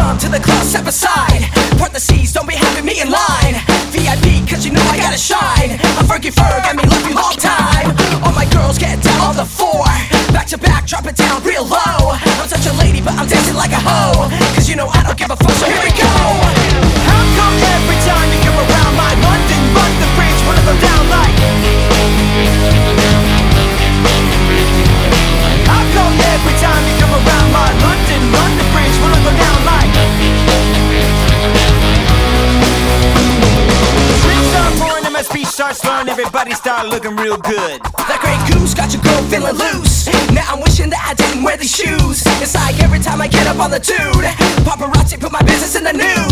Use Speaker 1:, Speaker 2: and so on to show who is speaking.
Speaker 1: come to the club, step aside. Part the seas, don't be having me in line. VIP, cause you know I gotta shine. I'm Fergie Ferg, I mean, love you long time. All my girls get down on the floor. Back to back, drop it down real low. I'm such a lady, but I'm dancing like a hoe. Cause you know I don't give a fuck, so here we
Speaker 2: starts flowing. Everybody start looking real good.
Speaker 1: That Grey Goose got your girl feeling loose. Now I'm wishing that I didn't wear these shoes. It's like every time I get up on the dude, paparazzi put my business in the news.